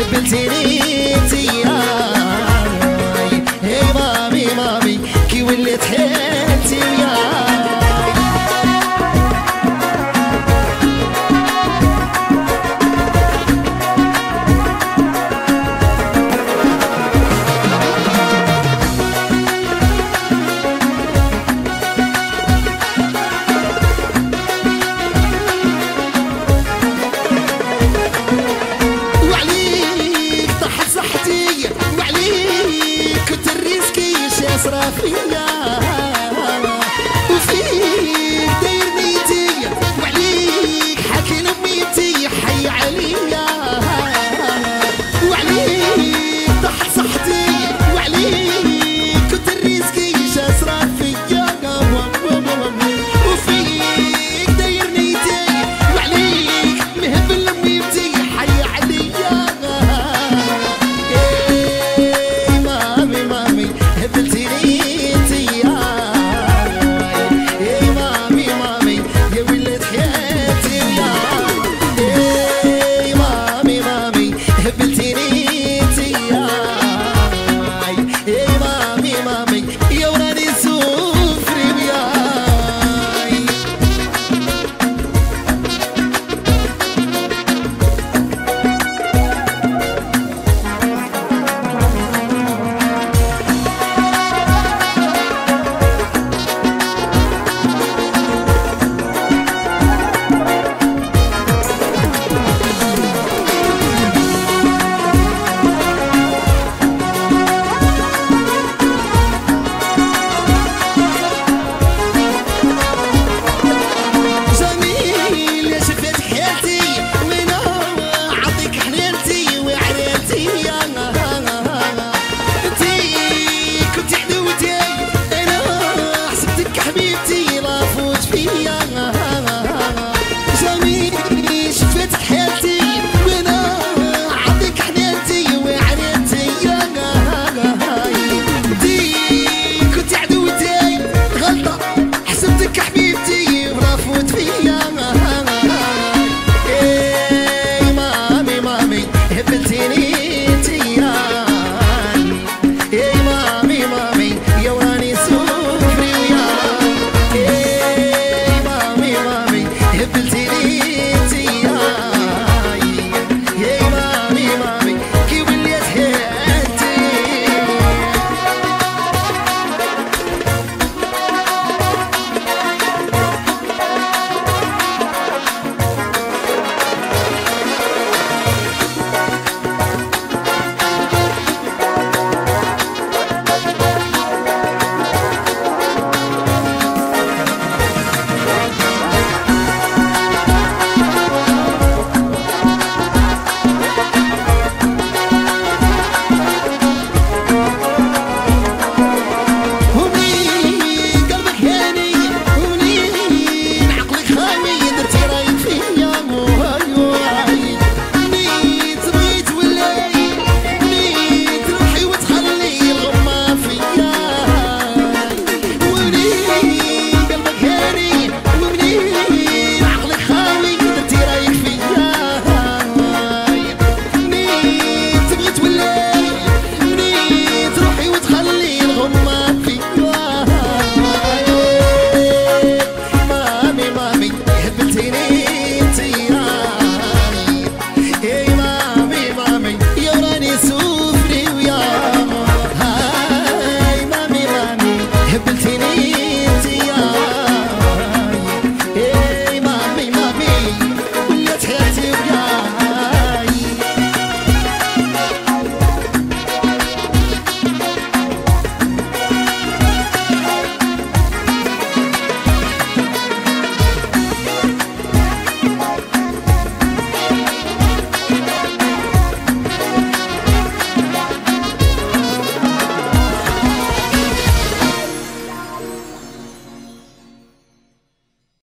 Hep seni alegría.